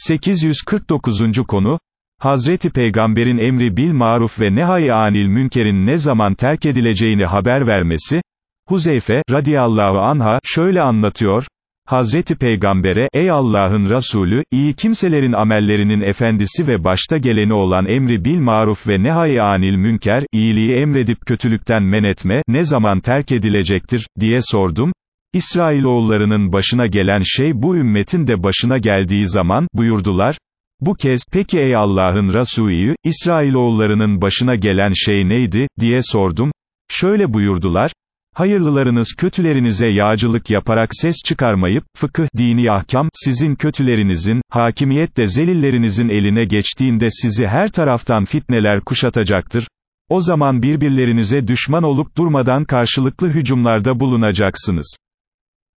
849. konu, Hazreti Peygamber'in emri bil maruf ve nehay anil münkerin ne zaman terk edileceğini haber vermesi, Huzeyfe, radiyallahu anha, şöyle anlatıyor, Hazreti Peygamber'e, ey Allah'ın Resulü, iyi kimselerin amellerinin efendisi ve başta geleni olan emri bil maruf ve nehay anil münker, iyiliği emredip kötülükten men etme, ne zaman terk edilecektir, diye sordum, İsrailoğullarının başına gelen şey bu ümmetin de başına geldiği zaman, buyurdular, bu kez, peki ey Allah'ın Resulü, İsrailoğullarının başına gelen şey neydi, diye sordum, şöyle buyurdular, Hayırlılarınız kötülerinize yağcılık yaparak ses çıkarmayıp, fıkıh, dini ahkam, sizin kötülerinizin, hakimiyet de zelillerinizin eline geçtiğinde sizi her taraftan fitneler kuşatacaktır. O zaman birbirlerinize düşman olup durmadan karşılıklı hücumlarda bulunacaksınız.